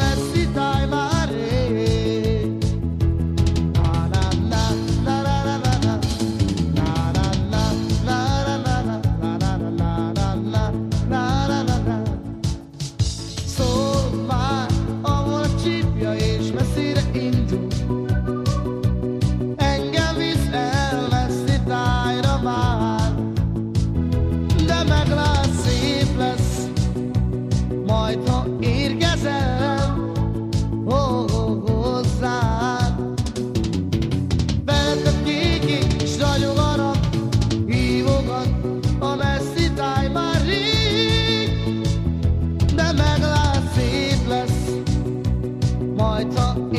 blessing. I talk.